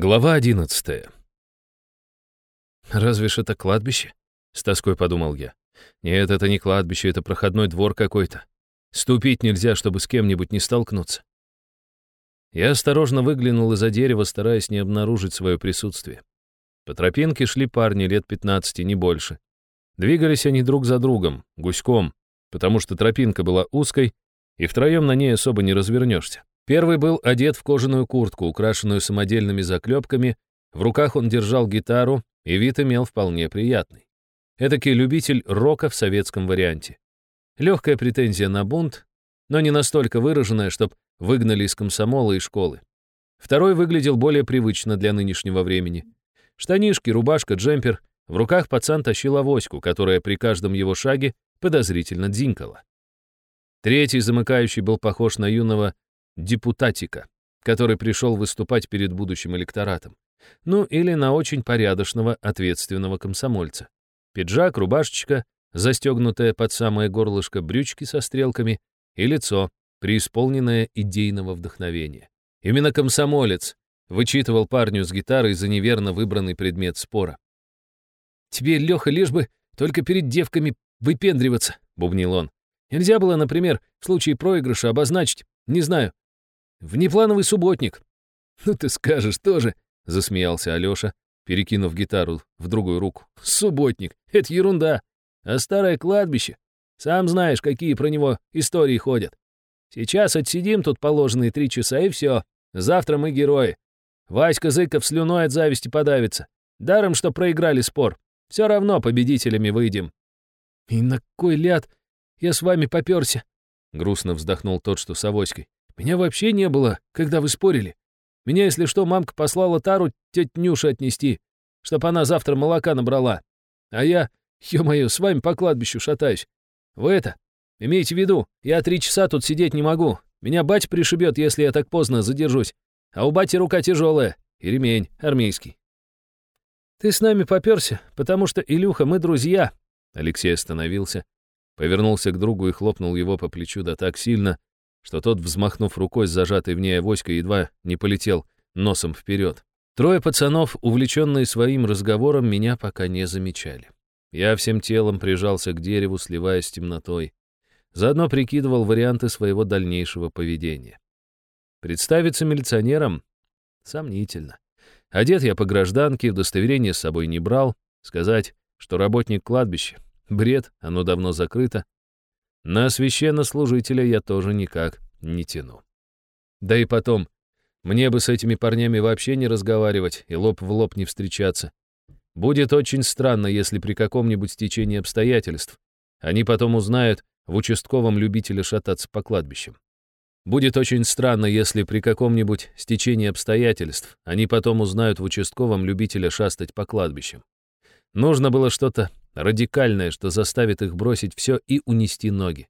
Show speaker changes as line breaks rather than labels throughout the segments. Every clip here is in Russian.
Глава одиннадцатая. «Разве ж это кладбище?» — с тоской подумал я. «Нет, это не кладбище, это проходной двор какой-то. Ступить нельзя, чтобы с кем-нибудь не столкнуться». Я осторожно выглянул из-за дерева, стараясь не обнаружить свое присутствие. По тропинке шли парни лет пятнадцати, не больше. Двигались они друг за другом, гуськом, потому что тропинка была узкой, и втроем на ней особо не развернешься. Первый был одет в кожаную куртку, украшенную самодельными заклепками, в руках он держал гитару, и вид имел вполне приятный. Эдакий любитель рока в советском варианте. Легкая претензия на бунт, но не настолько выраженная, чтоб выгнали из комсомола и школы. Второй выглядел более привычно для нынешнего времени. Штанишки, рубашка, джемпер. В руках пацан тащил авоську, которая при каждом его шаге подозрительно дзинкала. Третий замыкающий был похож на юного депутатика, который пришел выступать перед будущим электоратом. Ну, или на очень порядочного, ответственного комсомольца. Пиджак, рубашечка, застегнутая под самое горлышко брючки со стрелками и лицо, преисполненное идейного вдохновения. Именно комсомолец вычитывал парню с гитарой за неверно выбранный предмет спора. «Тебе, Леха, лишь бы только перед девками выпендриваться», — бубнил он. «Нельзя было, например, в случае проигрыша обозначить, не знаю, Внеплановый субботник». «Ну ты скажешь тоже», — засмеялся Алёша, перекинув гитару в другую руку. «Субботник — это ерунда. А старое кладбище? Сам знаешь, какие про него истории ходят. Сейчас отсидим тут положенные три часа, и все. Завтра мы герои. Васька Зыков слюной от зависти подавится. Даром, что проиграли спор. Все равно победителями выйдем». «И на кой ляд я с вами попёрся?» — грустно вздохнул тот, что с авоськой. Меня вообще не было, когда вы спорили. Меня, если что, мамка послала Тару теть Нюше отнести, чтоб она завтра молока набрала. А я, ё-моё, с вами по кладбищу шатаюсь. Вы это, имейте в виду, я три часа тут сидеть не могу. Меня бать пришибет, если я так поздно задержусь. А у бати рука тяжелая и ремень армейский. Ты с нами попёрся, потому что, Илюха, мы друзья. Алексей остановился, повернулся к другу и хлопнул его по плечу да так сильно, что тот, взмахнув рукой с зажатой в ней авоськой, едва не полетел носом вперед. Трое пацанов, увлеченные своим разговором, меня пока не замечали. Я всем телом прижался к дереву, сливаясь с темнотой. Заодно прикидывал варианты своего дальнейшего поведения. Представиться милиционером? Сомнительно. Одет я по гражданке, удостоверение с собой не брал. Сказать, что работник кладбища. Бред, оно давно закрыто. На священнослужителя я тоже никак не тяну. Да и потом, мне бы с этими парнями вообще не разговаривать и лоб в лоб не встречаться. Будет очень странно, если при каком-нибудь стечении обстоятельств они потом узнают в участковом любителя шататься по кладбищам. Будет очень странно, если при каком-нибудь стечении обстоятельств они потом узнают в участковом любителя шастать по кладбищам. Нужно было что-то радикальное, что заставит их бросить все и унести ноги.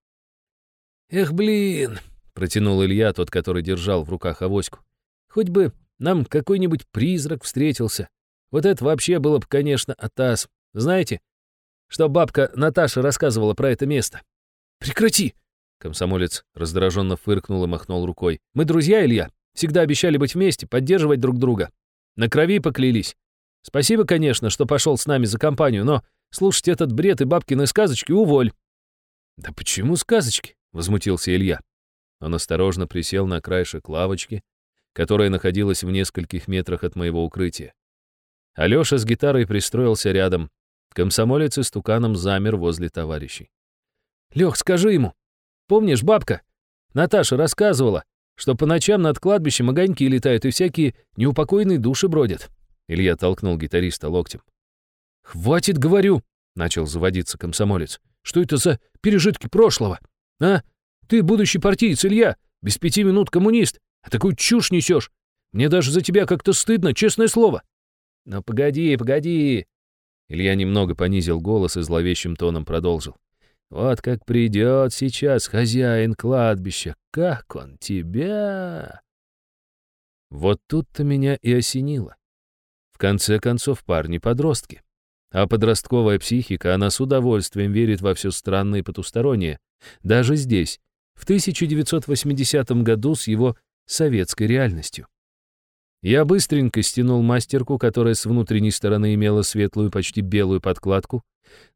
«Эх, блин!» — протянул Илья, тот, который держал в руках авоську. «Хоть бы нам какой-нибудь призрак встретился. Вот это вообще было бы, конечно, атас. Знаете, что бабка Наташа рассказывала про это место?» «Прекрати!» — комсомолец раздраженно фыркнул и махнул рукой. «Мы друзья, Илья. Всегда обещали быть вместе, поддерживать друг друга. На крови поклялись. Спасибо, конечно, что пошел с нами за компанию, но слушать этот бред и бабкины сказочки уволь». «Да почему сказочки?» — возмутился Илья. Он осторожно присел на краешек лавочки, которая находилась в нескольких метрах от моего укрытия. Алёша с гитарой пристроился рядом. Комсомолец и стуканом замер возле товарищей. «Лёх, скажи ему. Помнишь, бабка? Наташа рассказывала, что по ночам над кладбищем огоньки летают и всякие неупокоенные души бродят. Илья толкнул гитариста локтем. «Хватит, говорю!» — начал заводиться комсомолец. «Что это за пережитки прошлого? А? Ты будущий партиец, Илья, без пяти минут коммунист, а такую чушь несешь. Мне даже за тебя как-то стыдно, честное слово». «Ну погоди, погоди!» Илья немного понизил голос и зловещим тоном продолжил. «Вот как придет сейчас хозяин кладбища, как он тебя...» Вот тут-то меня и осенило. В конце концов, парни подростки. А подростковая психика, она с удовольствием верит во все странное и потустороннее. Даже здесь, в 1980 году с его советской реальностью. Я быстренько стянул мастерку, которая с внутренней стороны имела светлую, почти белую подкладку,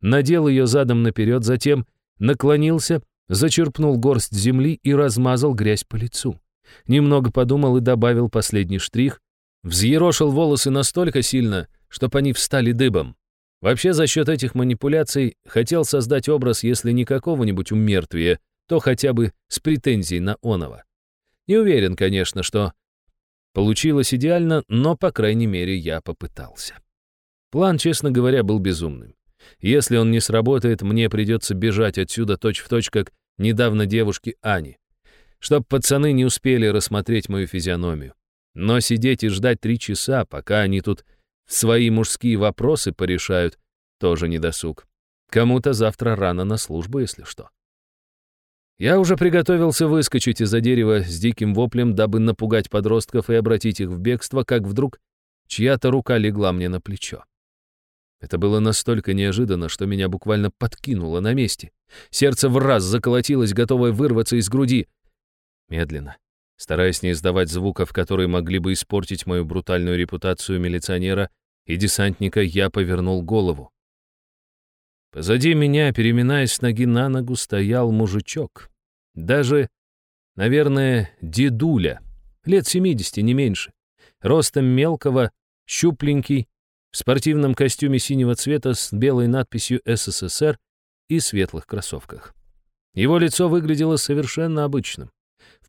надел ее задом наперед, затем наклонился, зачерпнул горсть земли и размазал грязь по лицу. Немного подумал и добавил последний штрих, взъерошил волосы настолько сильно, чтобы они встали дыбом. Вообще, за счет этих манипуляций хотел создать образ, если не какого-нибудь умертвия, то хотя бы с претензией на оного. Не уверен, конечно, что получилось идеально, но, по крайней мере, я попытался. План, честно говоря, был безумным. Если он не сработает, мне придется бежать отсюда точь-в-точь, точь, как недавно девушке Ани, чтоб пацаны не успели рассмотреть мою физиономию. Но сидеть и ждать три часа, пока они тут свои мужские вопросы порешают, тоже не досуг. Кому-то завтра рано на службу, если что. Я уже приготовился выскочить из-за дерева с диким воплем, дабы напугать подростков и обратить их в бегство, как вдруг чья-то рука легла мне на плечо. Это было настолько неожиданно, что меня буквально подкинуло на месте. Сердце в раз заколотилось, готовое вырваться из груди. Медленно, стараясь не издавать звуков, которые могли бы испортить мою брутальную репутацию милиционера и десантника, я повернул голову. Позади меня, переминаясь с ноги на ногу, стоял мужичок. Даже, наверное, дедуля, лет 70, не меньше. Ростом мелкого, щупленький, в спортивном костюме синего цвета с белой надписью «СССР» и светлых кроссовках. Его лицо выглядело совершенно обычным.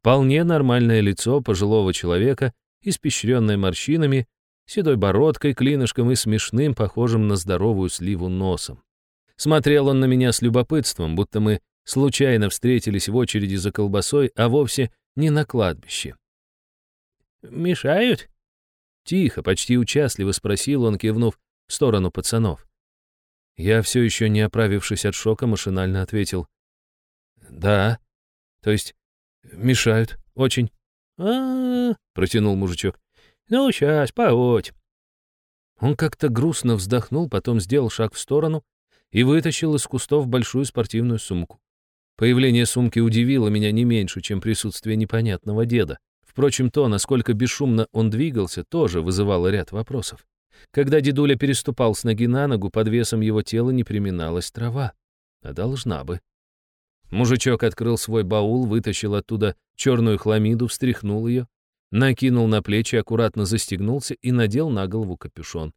Вполне нормальное лицо пожилого человека, испещренное морщинами, седой бородкой, клинышком и смешным, похожим на здоровую сливу носом. Смотрел он на меня с любопытством, будто мы случайно встретились в очереди за колбасой, а вовсе не на кладбище. «Мешают?» Тихо, почти участливо спросил он, кивнув в сторону пацанов. Я все еще не оправившись от шока, машинально ответил. «Да, то есть мешают, очень». «А-а-а», протянул мужичок. «Ну, сейчас, погодь». Он как-то грустно вздохнул, потом сделал шаг в сторону и вытащил из кустов большую спортивную сумку. Появление сумки удивило меня не меньше, чем присутствие непонятного деда. Впрочем, то, насколько бесшумно он двигался, тоже вызывало ряд вопросов. Когда дедуля переступал с ноги на ногу, под весом его тела не приминалась трава. А должна бы. Мужичок открыл свой баул, вытащил оттуда черную хламиду, встряхнул ее, накинул на плечи, аккуратно застегнулся и надел на голову капюшон.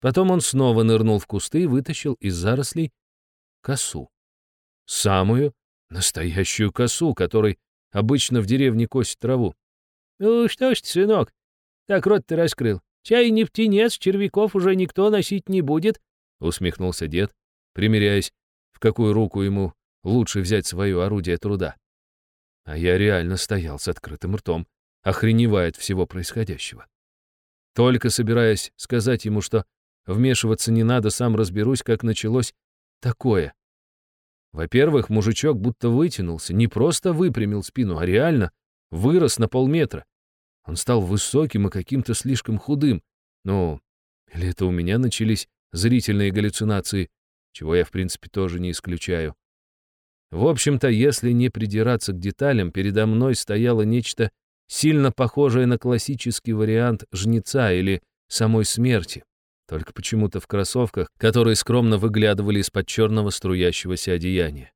Потом он снова нырнул в кусты и вытащил из зарослей косу. Самую настоящую косу, которой обычно в деревне косят траву. «Ну что ж ты, сынок, так рот ты раскрыл. Чай не птенец, червяков уже никто носить не будет», — усмехнулся дед, примеряясь, в какую руку ему лучше взять свое орудие труда. А я реально стоял с открытым ртом, охреневая от всего происходящего. Только собираясь сказать ему, что Вмешиваться не надо, сам разберусь, как началось такое. Во-первых, мужичок будто вытянулся, не просто выпрямил спину, а реально вырос на полметра. Он стал высоким и каким-то слишком худым. Ну, или это у меня начались зрительные галлюцинации, чего я, в принципе, тоже не исключаю. В общем-то, если не придираться к деталям, передо мной стояло нечто сильно похожее на классический вариант жнеца или самой смерти только почему-то в кроссовках, которые скромно выглядывали из-под черного струящегося одеяния.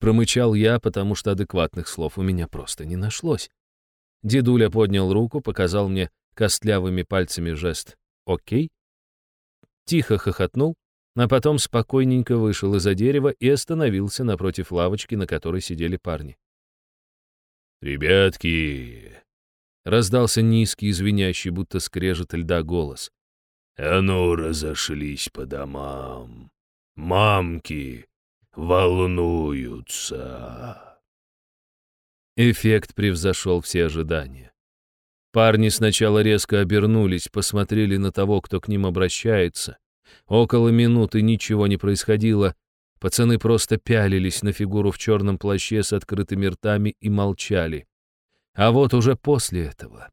Промычал я, потому что адекватных слов у меня просто не нашлось. Дедуля поднял руку, показал мне костлявыми пальцами жест «Окей». Тихо хохотнул, а потом спокойненько вышел из-за дерева и остановился напротив лавочки, на которой сидели парни. «Ребятки, Раздался низкий, извиняющий, будто скрежет льда голос. «А ну, разошлись по домам! Мамки волнуются!» Эффект превзошел все ожидания. Парни сначала резко обернулись, посмотрели на того, кто к ним обращается. Около минуты ничего не происходило. Пацаны просто пялились на фигуру в черном плаще с открытыми ртами и молчали. А вот уже после этого.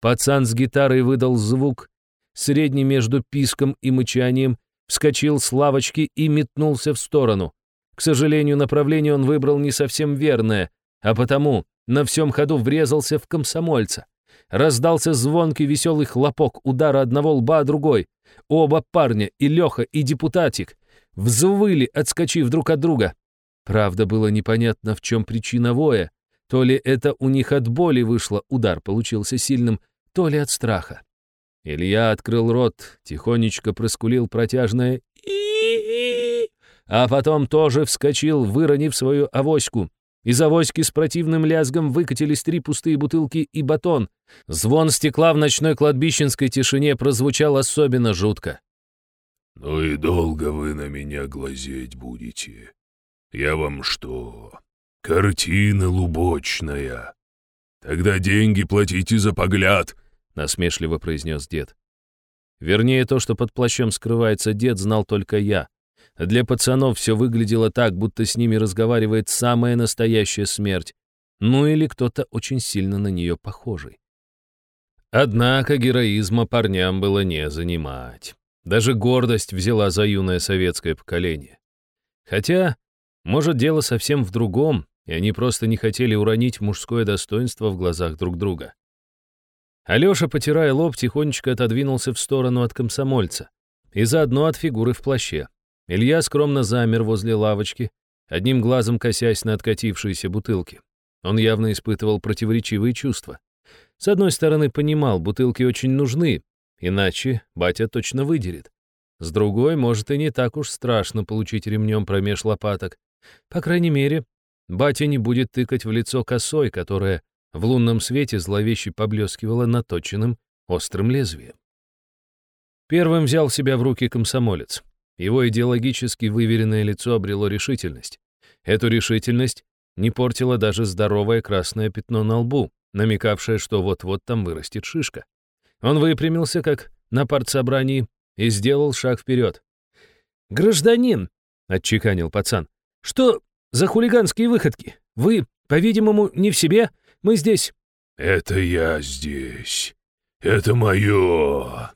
Пацан с гитарой выдал звук, средний между писком и мычанием, вскочил с лавочки и метнулся в сторону. К сожалению, направление он выбрал не совсем верное, а потому на всем ходу врезался в комсомольца. Раздался звонкий веселый хлопок удара одного лба, а другой. Оба парня, и Леха, и депутатик, взвыли, отскочив друг от друга. Правда, было непонятно, в чем причина воя. То ли это у них от боли вышло, удар получился сильным, то ли от страха. Илья открыл рот, тихонечко проскулил протяжное и а потом тоже вскочил, выронив свою авоську. Из авоськи с противным лязгом выкатились три пустые бутылки и батон. Звон стекла в ночной кладбищенской тишине прозвучал особенно жутко.
«Ну и долго вы на меня глазеть будете? Я вам что, картина лубочная? Тогда деньги платите за погляд», — насмешливо произнес дед.
Вернее, то, что под плащом скрывается дед, знал только я. Для пацанов все выглядело так, будто с ними разговаривает самая настоящая смерть. Ну или кто-то очень сильно на нее похожий. Однако героизма парням было не занимать. Даже гордость взяла за юное советское поколение. Хотя, может, дело совсем в другом, и они просто не хотели уронить мужское достоинство в глазах друг друга. Алёша, потирая лоб, тихонечко отодвинулся в сторону от комсомольца и заодно от фигуры в плаще. Илья скромно замер возле лавочки, одним глазом косясь на откатившиеся бутылки. Он явно испытывал противоречивые чувства. С одной стороны, понимал, бутылки очень нужны, иначе батя точно выдерет. С другой, может, и не так уж страшно получить ремнем промеж лопаток. По крайней мере, батя не будет тыкать в лицо косой, которая в лунном свете зловеще поблескивала наточенным острым лезвием. Первым взял себя в руки комсомолец. Его идеологически выверенное лицо обрело решительность. Эту решительность не портило даже здоровое красное пятно на лбу, намекавшее, что вот-вот там вырастет шишка. Он выпрямился, как на партсобрании, и сделал шаг вперед. «Гражданин!» — отчеканил пацан. «Что за хулиганские выходки? Вы, по-видимому, не в себе? Мы здесь...»
«Это я здесь. Это мое!»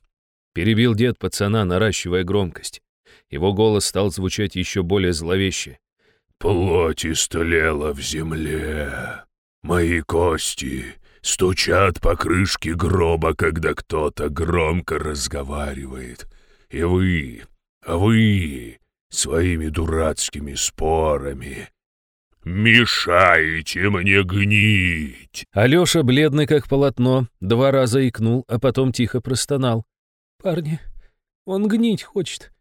Перебил дед пацана, наращивая громкость. Его голос стал звучать еще более зловеще.
«Плоть истлела в земле. Мои кости стучат по крышке гроба, когда кто-то громко разговаривает. И вы, вы своими дурацкими спорами мешаете мне гнить!»
Алеша, бледный как полотно, два раза икнул, а потом тихо простонал. «Парни, он гнить хочет.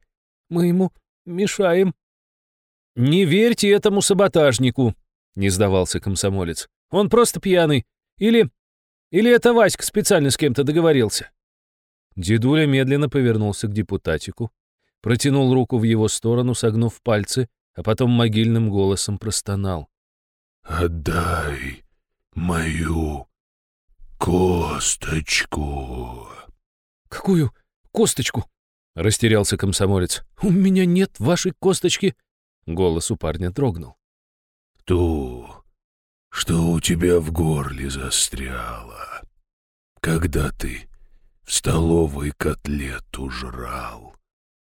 Мы ему мешаем». «Не верьте этому саботажнику», — не сдавался комсомолец. «Он просто пьяный. Или... Или это Васька специально с кем-то договорился?» Дедуля медленно повернулся к депутатику, протянул руку в его сторону, согнув пальцы, а потом могильным голосом простонал.
«Отдай мою косточку».
«Какую косточку?» — растерялся комсомолец. «У меня нет вашей косточки!» Голос у парня дрогнул.
«Ту, что у тебя в горле застряло, когда ты в столовой котлету жрал.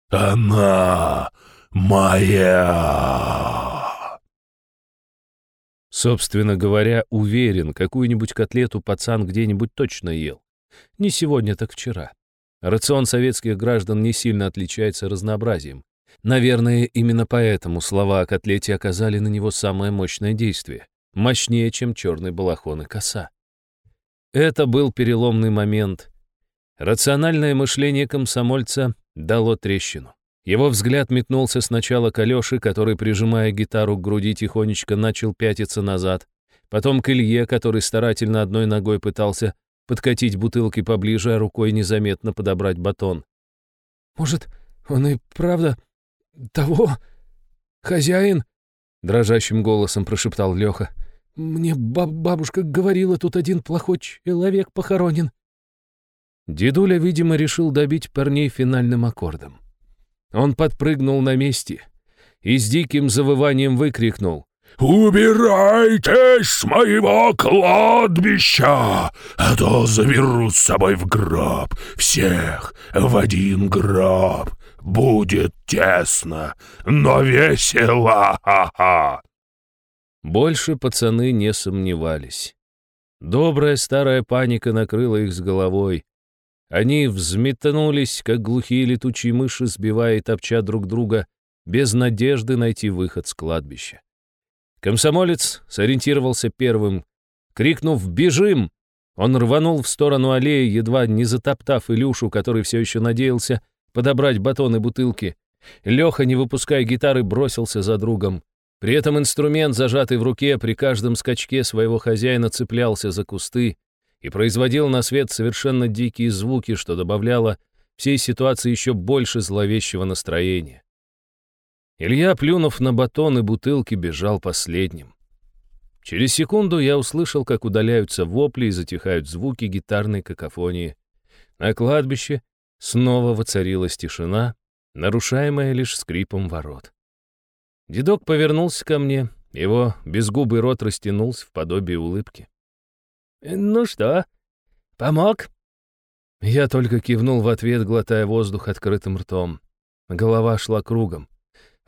Она моя!»
Собственно говоря, уверен, какую-нибудь котлету пацан где-нибудь точно ел. Не сегодня, так вчера. Рацион советских граждан не сильно отличается разнообразием. Наверное, именно поэтому слова о котлете оказали на него самое мощное действие. Мощнее, чем черный балахон и коса. Это был переломный момент. Рациональное мышление комсомольца дало трещину. Его взгляд метнулся сначала к Алёше, который, прижимая гитару к груди, тихонечко начал пятиться назад, потом к Илье, который старательно одной ногой пытался подкатить бутылки поближе, а рукой незаметно подобрать батон. «Может, он и правда того хозяин?» Дрожащим голосом прошептал Леха. «Мне баб бабушка говорила, тут один плохой человек похоронен». Дедуля, видимо, решил добить парней финальным аккордом. Он подпрыгнул на месте и с диким завыванием выкрикнул.
«Убирайтесь с моего кладбища, а то заберу с собой в гроб всех в один гроб. Будет тесно, но весело, ха-ха!»
Больше пацаны не сомневались. Добрая старая паника накрыла их с головой. Они взметнулись, как глухие летучие мыши, сбивая и топча друг друга, без надежды найти выход с кладбища. Комсомолец сориентировался первым. Крикнув «Бежим!», он рванул в сторону аллеи, едва не затоптав Илюшу, который все еще надеялся подобрать батоны бутылки. Леха, не выпуская гитары, бросился за другом. При этом инструмент, зажатый в руке, при каждом скачке своего хозяина цеплялся за кусты и производил на свет совершенно дикие звуки, что добавляло всей ситуации еще больше зловещего настроения. Илья, плюнув на батон и бутылки, бежал последним. Через секунду я услышал, как удаляются вопли и затихают звуки гитарной какофонии. На кладбище снова воцарилась тишина, нарушаемая лишь скрипом ворот. Дедок повернулся ко мне, его безгубый рот растянулся в подобие улыбки.
«Ну что, помог?»
Я только кивнул в ответ, глотая воздух открытым ртом. Голова шла кругом.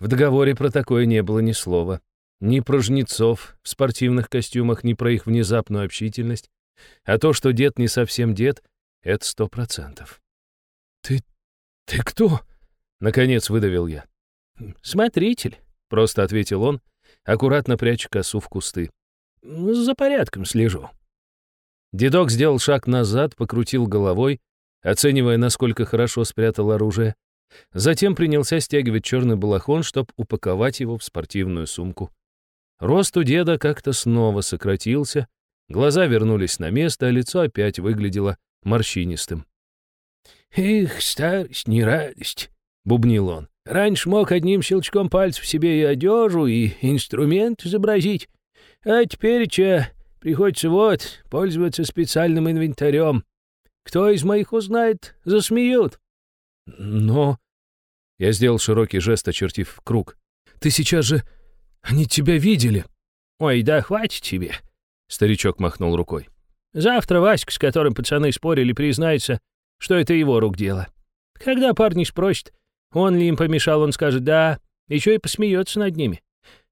В договоре про такое не было ни слова. Ни про жнецов в спортивных костюмах, ни про их внезапную общительность. А то, что дед не совсем дед, — это сто процентов. «Ты... ты кто?» — наконец выдавил я.
«Смотритель», — просто ответил он, аккуратно пряча косу в кусты. «За порядком слежу».
Дедок сделал шаг назад, покрутил головой, оценивая, насколько хорошо спрятал оружие. Затем принялся стягивать черный балахон, чтобы упаковать его в спортивную сумку. Рост у деда как-то снова сократился, глаза вернулись на место, а лицо опять выглядело морщинистым.
«Эх, старость, не радость», — бубнил он. «Раньше мог одним щелчком пальцев себе и одежу, и инструмент изобразить, а теперь че приходится вот пользоваться специальным инвентарем. Кто из моих узнает, засмеют».
«Но...» Я сделал широкий жест, очертив круг. «Ты сейчас же они тебя видели».
«Ой, да хватит тебе», —
старичок махнул рукой.
«Завтра Васька, с которым пацаны спорили, признается, что это его рук дело. Когда парни спросят, он ли им помешал, он скажет «да», еще и посмеется над ними.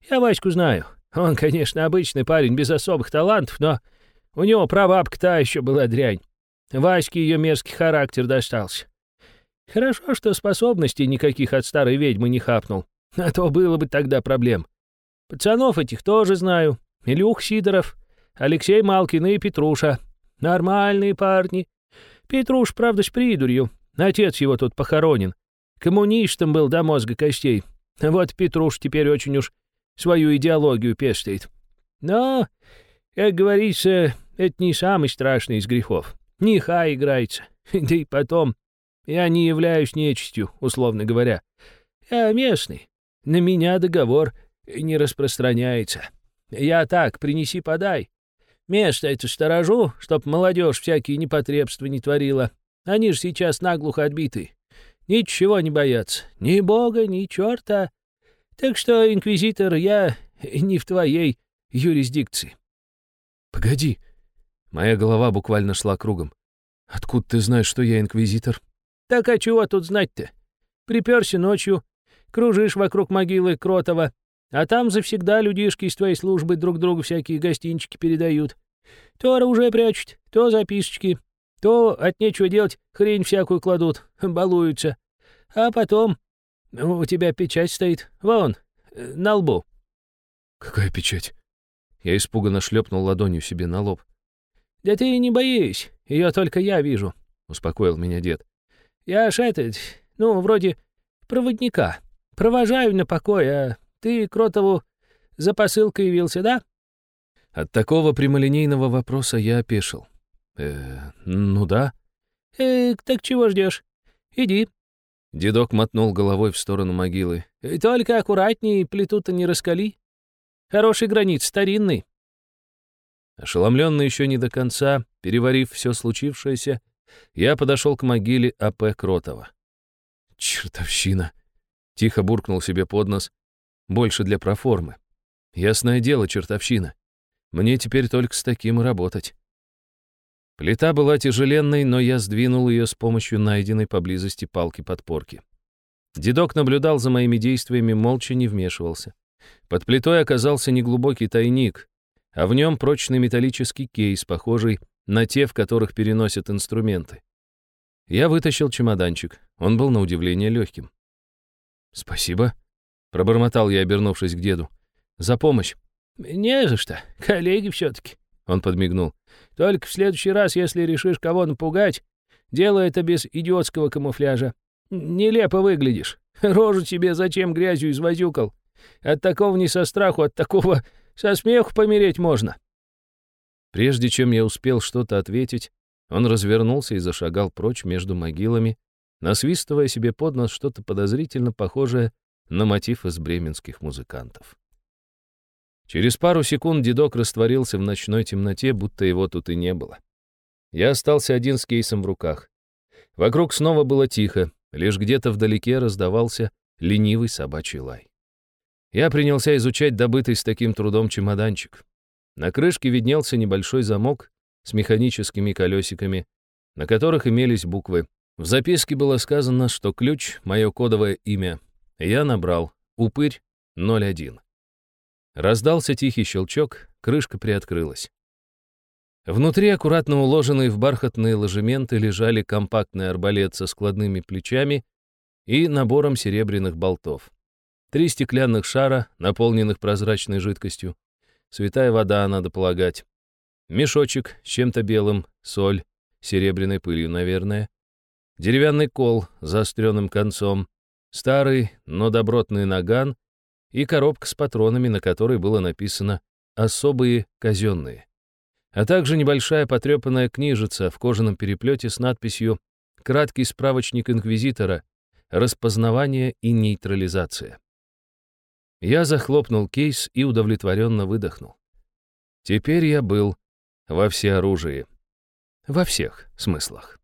Я Ваську знаю. Он, конечно, обычный парень без особых талантов, но у него прабабка та еще была дрянь. Ваське ее мерзкий характер достался. Хорошо, что способностей никаких от старой ведьмы не хапнул, а то было бы тогда проблем. Пацанов этих тоже знаю. Илюх Сидоров, Алексей Малкин и Петруша. Нормальные парни. Петруш, правда, с придурью. Отец его тут похоронен. Коммунистом был до мозга костей. Вот Петруш теперь очень уж свою идеологию пестует. Но, как говорится, это не самый страшный из грехов. Неха играется. Да и потом, я не являюсь нечистью, условно говоря. Я местный. На меня договор не распространяется. Я так, принеси-подай. Место это сторожу, чтоб молодежь всякие непотребства не творила. Они же сейчас наглухо отбиты. Ничего не боятся. Ни бога, ни черта. Так что, инквизитор, я не в твоей юрисдикции.
Погоди. Моя голова буквально шла кругом. Откуда ты знаешь, что я инквизитор?
Так а чего тут знать-то? Приперся ночью, кружишь вокруг могилы Кротова, а там завсегда людишки из твоей службы друг другу всякие гостинчики передают. То оружие прячут, то записочки, то от нечего делать хрень всякую кладут, балуются. А потом... У тебя печать стоит, вон, на лбу.
Какая печать? Я испуганно шлепнул ладонью себе на лоб.
Да ты не боись, ее только я вижу, успокоил меня дед. Я ж этот, ну, вроде проводника. Провожаю на покой, а ты, Кротову, за посылкой явился, да?»
От такого прямолинейного вопроса я опешил. «Э, ну да».
«Э, так чего ждешь? Иди».
Дедок мотнул головой в сторону могилы.
«Э, «Только аккуратней, плиту-то не раскали. Хороший гранит, старинный».
Ошеломленный еще не до конца, переварив все случившееся, я подошел к могиле А.П. Кротова. «Чертовщина!» — тихо буркнул себе под нос больше для проформы. Ясное дело, чертовщина. Мне теперь только с таким и работать. Плита была тяжеленной, но я сдвинул ее с помощью найденной поблизости палки-подпорки. Дедок наблюдал за моими действиями, молча не вмешивался. Под плитой оказался неглубокий тайник, а в нем прочный металлический кейс, похожий на те, в которых переносят инструменты. Я вытащил чемоданчик. Он был на удивление легким. «Спасибо», — пробормотал я, обернувшись к деду. «За помощь».
«Не за что. Коллеги все-таки», — он подмигнул. «Только в следующий раз, если решишь кого напугать, делай это без идиотского камуфляжа. Нелепо выглядишь. Рожу тебе зачем грязью извозюкал? От такого не со страху, от такого со смеху помереть можно».
Прежде чем я успел что-то ответить, он развернулся и зашагал прочь между могилами, насвистывая себе под нос что-то подозрительно похожее на мотив из бременских музыкантов. Через пару секунд дедок растворился в ночной темноте, будто его тут и не было. Я остался один с кейсом в руках. Вокруг снова было тихо, лишь где-то вдалеке раздавался ленивый собачий лай. Я принялся изучать добытый с таким трудом чемоданчик. На крышке виднелся небольшой замок с механическими колесиками, на которых имелись буквы. В записке было сказано, что ключ — мое кодовое имя. Я набрал «Упырь 01». Раздался тихий щелчок, крышка приоткрылась. Внутри, аккуратно уложенные в бархатные ложементы, лежали компактный арбалет со складными плечами и набором серебряных болтов. Три стеклянных шара, наполненных прозрачной жидкостью. Святая вода, надо полагать. Мешочек с чем-то белым, соль, серебряной пылью, наверное. Деревянный кол с заостренным концом, старый, но добротный наган и коробка с патронами, на которой было написано «Особые казенные» а также небольшая потрепанная книжица в кожаном переплете с надписью «Краткий справочник инквизитора. Распознавание и нейтрализация». Я захлопнул кейс и удовлетворенно выдохнул. Теперь я был во всеоружии. Во всех смыслах.